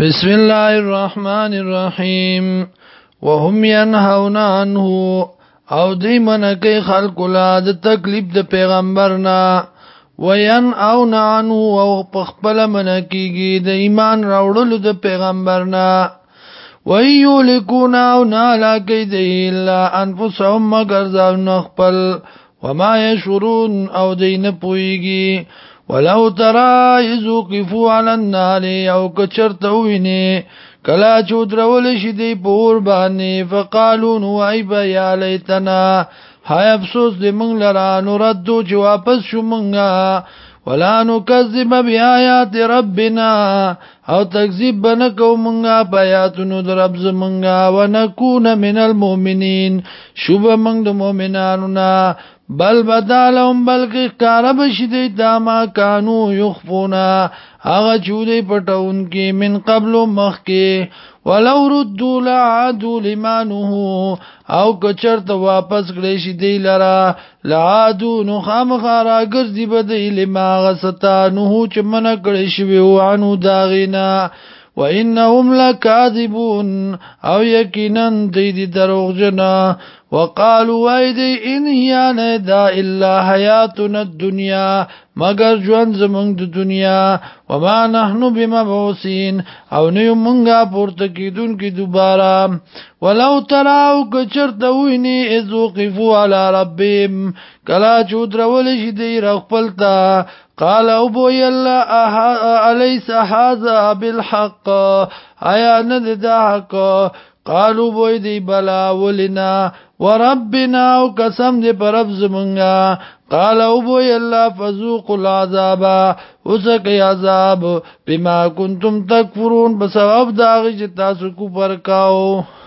بسم الله الرحمن الرحیم وهم ينهون عنه او دی منکی خلق لا د تکلیف د پیغمبرنا وین او نعنو او پخپل منکیگی د ایمان راوړلو د پیغمبرنا ویولکونا او نالاکی دی الا انفسهم مگر زاو نخپل وما یشورون او دی نپویگی ولو ترى اذ وقفوا على النار او کچرته ویني کلا چودرول شي دی پور باندې فقالو نو ای بیا لیتنا هاي افسوس دې مونږ لرا نو ردو چې واپس شو مونږه ولا نكذب بآيات ربنا او تکذیب بنکو مونږه پیاتونو در رب زمونږه ونكون من المؤمنين شوب مونږ د مؤمنانو نه بل بدالهم بلکې کار بشي دی دا ما کانو یخفونا هغه چودې پټون کې من قبل مخ کې ولو ردوا لعادوا لما نهوا او کچرت واپس کړی شي دی لرا لعادوا نخام خارا ګرځي بدې لما غستا نهو چې من کړی شي وانو داغینا وانهم لكاذبون او یقینا دی دی دروغ جنا وقالوا ايدي ان هي ندا الا حياتنا الدنيا مگر ژوند زمونږ د دنیا وما نحنو بمبعوثين او نه مونږه پورته کیدون کی دوباره ولو تراو کچرته ویني اذ وقفوا على ربهم کلا چودرول شي دی رغپلتا قال ابو يلا اليس هذا بالحق ايا ندداك قالوا بوي دي بلا ولنا وربنا وقسم دي پرب زمونگا قال ابو يلا فذوقوا العذاب وسق عذاب بما كنتم تكفرون بسبب داغي چې تاسو کو پر کاو